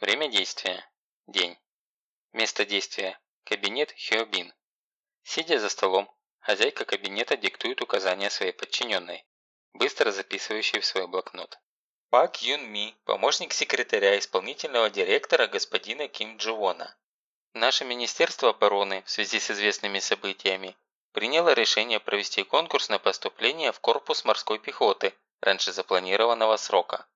Время действия – день. Место действия – кабинет Хиобин. Сидя за столом, хозяйка кабинета диктует указания своей подчиненной, быстро записывающей в свой блокнот. Пак Юн Ми, помощник секретаря исполнительного директора господина Ким Дживона. Наше Министерство обороны в связи с известными событиями приняло решение провести конкурс на поступление в корпус морской пехоты раньше запланированного срока.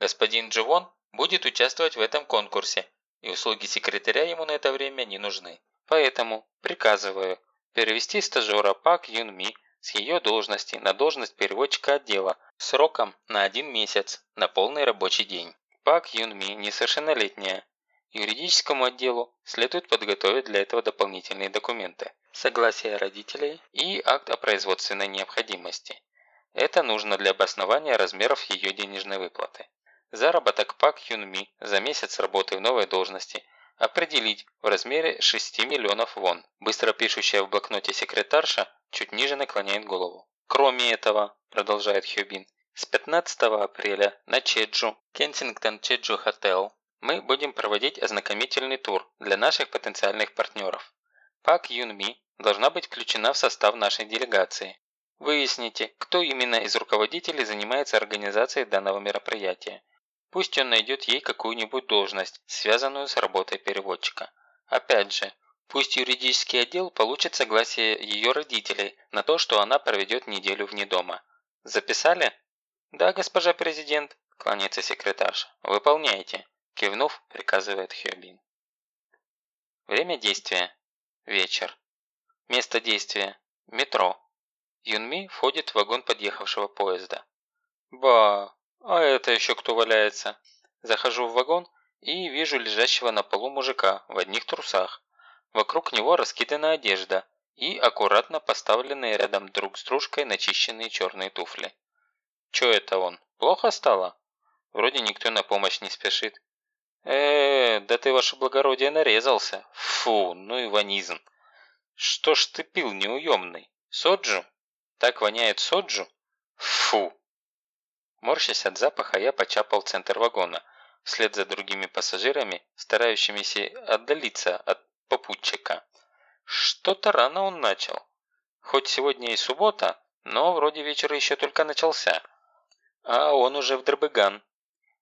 Господин Дживон будет участвовать в этом конкурсе, и услуги секретаря ему на это время не нужны. Поэтому приказываю перевести стажера Пак Юн Ми с ее должности на должность переводчика отдела сроком на один месяц на полный рабочий день. Пак Юн Ми несовершеннолетняя. Юридическому отделу следует подготовить для этого дополнительные документы. Согласие родителей и акт о производственной необходимости. Это нужно для обоснования размеров ее денежной выплаты. Заработок Пак Юн Ми за месяц работы в новой должности определить в размере 6 миллионов вон. Быстро пишущая в блокноте секретарша чуть ниже наклоняет голову. Кроме этого, продолжает Хьюбин, с 15 апреля на Чеджу, Кенсингтон Чеджу Хотел, мы будем проводить ознакомительный тур для наших потенциальных партнеров. Пак Юн Ми должна быть включена в состав нашей делегации. Выясните, кто именно из руководителей занимается организацией данного мероприятия. Пусть он найдет ей какую-нибудь должность, связанную с работой переводчика. Опять же, пусть юридический отдел получит согласие ее родителей на то, что она проведет неделю вне дома. Записали? Да, госпожа президент, кланяется секретарша. Выполняйте. Кивнув, приказывает Хёбин. Время действия. Вечер. Место действия. Метро. Юнми входит в вагон подъехавшего поезда. Ба, а это еще кто валяется? Захожу в вагон и вижу лежащего на полу мужика в одних трусах. Вокруг него раскидана одежда и аккуратно поставленные рядом друг с дружкой начищенные черные туфли. Че это он? Плохо стало? Вроде никто на помощь не спешит. э, да ты, ваше благородие, нарезался. Фу, ну и ванизм. Что ж ты пил неуемный? Соджу? Так воняет соджу? Фу. Морщась от запаха, я почапал центр вагона, вслед за другими пассажирами, старающимися отдалиться от попутчика. Что-то рано он начал. Хоть сегодня и суббота, но вроде вечер еще только начался. А он уже в Дробыган.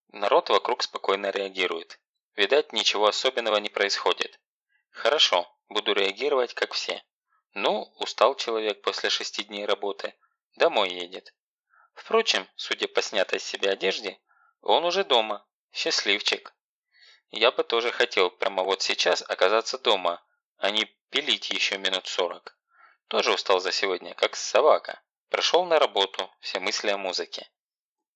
Народ вокруг спокойно реагирует. Видать, ничего особенного не происходит. Хорошо, буду реагировать, как все. Ну, устал человек после шести дней работы. Домой едет. Впрочем, судя по снятой с себя одежде, он уже дома. Счастливчик. Я бы тоже хотел прямо вот сейчас оказаться дома, а не пилить еще минут сорок. Тоже устал за сегодня, как собака. Прошел на работу, все мысли о музыке.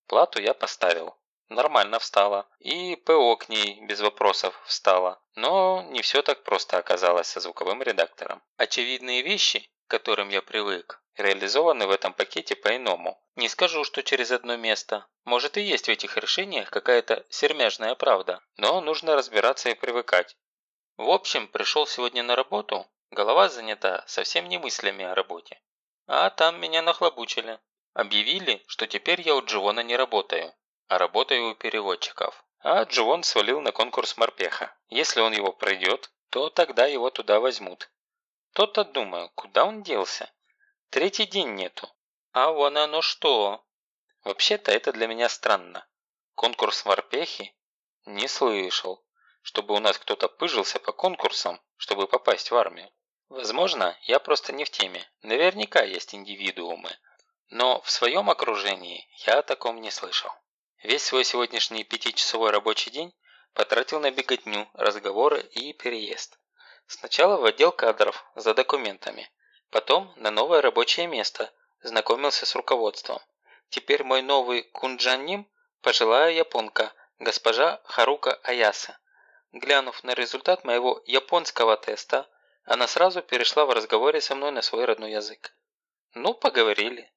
Плату я поставил. Нормально встала. И ПО к ней без вопросов встала. Но не все так просто оказалось со звуковым редактором. Очевидные вещи, к которым я привык, реализованы в этом пакете по-иному. Не скажу, что через одно место. Может и есть в этих решениях какая-то сермяжная правда, но нужно разбираться и привыкать. В общем, пришел сегодня на работу, голова занята совсем не мыслями о работе. А там меня нахлобучили. Объявили, что теперь я у Дживона не работаю, а работаю у переводчиков. А Дживон свалил на конкурс морпеха. Если он его пройдет, то тогда его туда возьмут. То-то думаю, куда он делся? Третий день нету. А вон оно что. Вообще-то это для меня странно. Конкурс морпехи? Не слышал. Чтобы у нас кто-то пыжился по конкурсам, чтобы попасть в армию. Возможно, я просто не в теме. Наверняка есть индивидуумы. Но в своем окружении я о таком не слышал. Весь свой сегодняшний пятичасовой рабочий день потратил на беготню, разговоры и переезд. Сначала в отдел кадров за документами, Потом на новое рабочее место, знакомился с руководством. Теперь мой новый кунджаним – пожилая японка, госпожа Харука Аяса. Глянув на результат моего японского теста, она сразу перешла в разговоре со мной на свой родной язык. Ну, поговорили.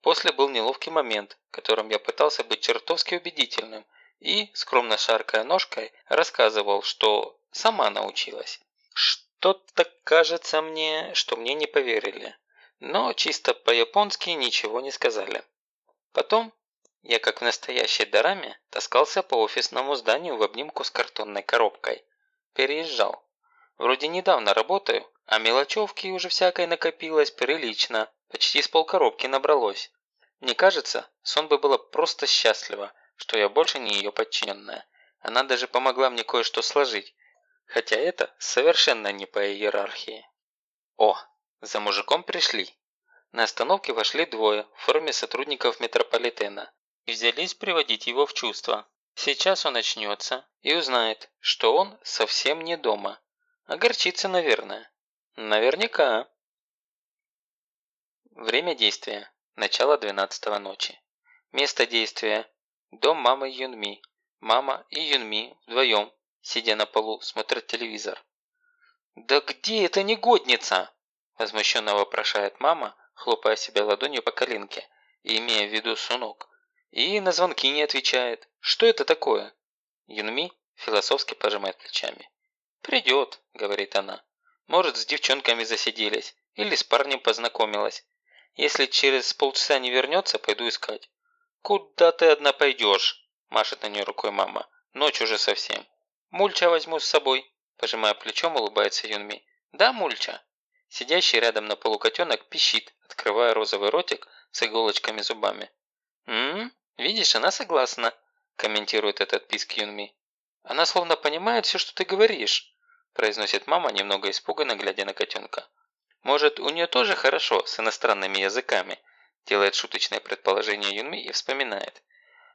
После был неловкий момент, в котором я пытался быть чертовски убедительным и, скромно шаркая ножкой, рассказывал, что сама научилась. Что-то кажется мне, что мне не поверили. Но чисто по-японски ничего не сказали. Потом Я, как в настоящей дараме, таскался по офисному зданию в обнимку с картонной коробкой. Переезжал. Вроде недавно работаю, а мелочевки уже всякой накопилось прилично. Почти с полкоробки набралось. Мне кажется, сон бы было просто счастлива, что я больше не ее подчиненная. Она даже помогла мне кое-что сложить. Хотя это совершенно не по иерархии. О, за мужиком пришли. На остановке вошли двое в форме сотрудников метрополитена и взялись приводить его в чувство. Сейчас он очнется и узнает, что он совсем не дома. Огорчится, наверное. Наверняка. Время действия. Начало 12 ночи. Место действия. Дом мамы Юнми. Мама и Юнми вдвоем, сидя на полу, смотрят телевизор. «Да где эта негодница?» Возмущенно вопрошает мама, хлопая себя ладонью по коленке имея в виду сунок. И на звонки не отвечает. Что это такое? Юнми философски пожимает плечами. «Придет», – говорит она. «Может, с девчонками засиделись или с парнем познакомилась. Если через полчаса не вернется, пойду искать». «Куда ты одна пойдешь?» – машет на нее рукой мама. «Ночь уже совсем». «Мульча возьму с собой», – пожимая плечом, улыбается Юнми. «Да, Мульча?» Сидящий рядом на полу котенок пищит, открывая розовый ротик с иголочками зубами. «М-м, видишь, она согласна», – комментирует этот писк Юнми. «Она словно понимает все, что ты говоришь», – произносит мама, немного испуганно, глядя на котенка. «Может, у нее тоже хорошо с иностранными языками?» – делает шуточное предположение Юнми и вспоминает.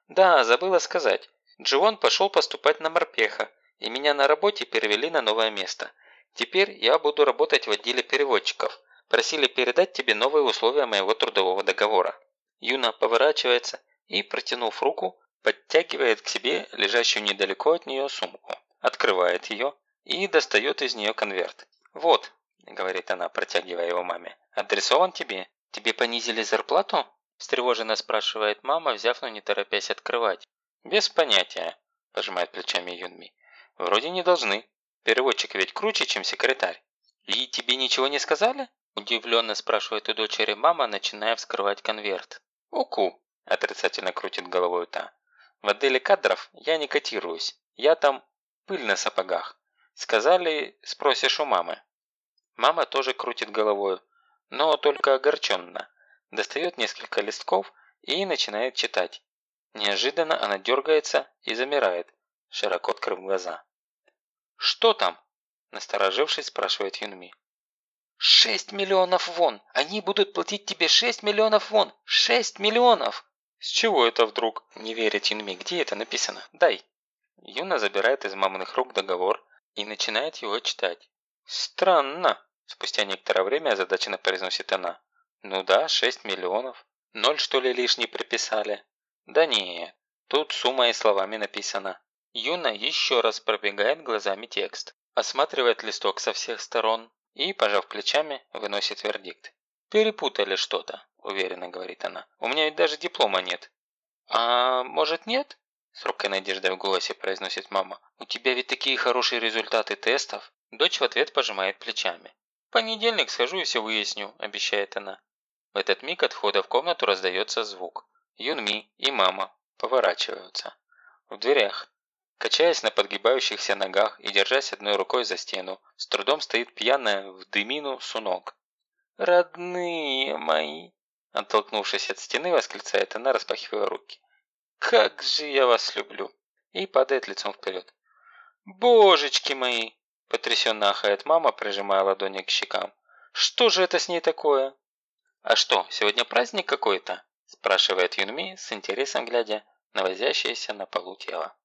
«Да, забыла сказать. Дживон пошел поступать на морпеха, и меня на работе перевели на новое место. Теперь я буду работать в отделе переводчиков. Просили передать тебе новые условия моего трудового договора». Юна поворачивается и, протянув руку, подтягивает к себе лежащую недалеко от нее сумку. Открывает ее и достает из нее конверт. «Вот», – говорит она, протягивая его маме, – «адресован тебе. Тебе понизили зарплату?» – встревоженно спрашивает мама, взяв, но не торопясь открывать. «Без понятия», – пожимает плечами Юнми. «Вроде не должны. Переводчик ведь круче, чем секретарь». «И тебе ничего не сказали?» – удивленно спрашивает у дочери мама, начиная вскрывать конверт. «Уку», – отрицательно крутит головой та. «В отделе кадров я не котируюсь. Я там пыль на сапогах. Сказали, спросишь у мамы». Мама тоже крутит головой, но только огорченно. Достает несколько листков и начинает читать. Неожиданно она дергается и замирает, широко открыв глаза. «Что там?» – насторожившись, спрашивает Юнми. «Шесть миллионов вон! Они будут платить тебе шесть миллионов вон! Шесть миллионов!» «С чего это вдруг?» – не верит Юнми. «Где это написано? Дай!» Юна забирает из маминых рук договор и начинает его читать. «Странно!» – спустя некоторое время озадаченно произносит она. «Ну да, шесть миллионов. Ноль что ли лишний приписали?» «Да нет, тут сумма и словами написано». Юна еще раз пробегает глазами текст, осматривает листок со всех сторон, и, пожав плечами, выносит вердикт. «Перепутали что-то», – уверенно говорит она. «У меня ведь даже диплома нет». «А может нет?» – с робкой надеждой в голосе произносит мама. «У тебя ведь такие хорошие результаты тестов». Дочь в ответ пожимает плечами. «В понедельник схожу и все выясню», – обещает она. В этот миг от входа в комнату раздается звук. Юнми и мама поворачиваются. В дверях Качаясь на подгибающихся ногах и держась одной рукой за стену, с трудом стоит пьяная в дымину сунок. «Родные мои!» Оттолкнувшись от стены, восклицает она, распахивая руки. «Как же я вас люблю!» И падает лицом вперед. «Божечки мои!» Потрясенно ахает мама, прижимая ладони к щекам. «Что же это с ней такое?» «А что, сегодня праздник какой-то?» Спрашивает Юнми с интересом глядя на возящееся на полу тело.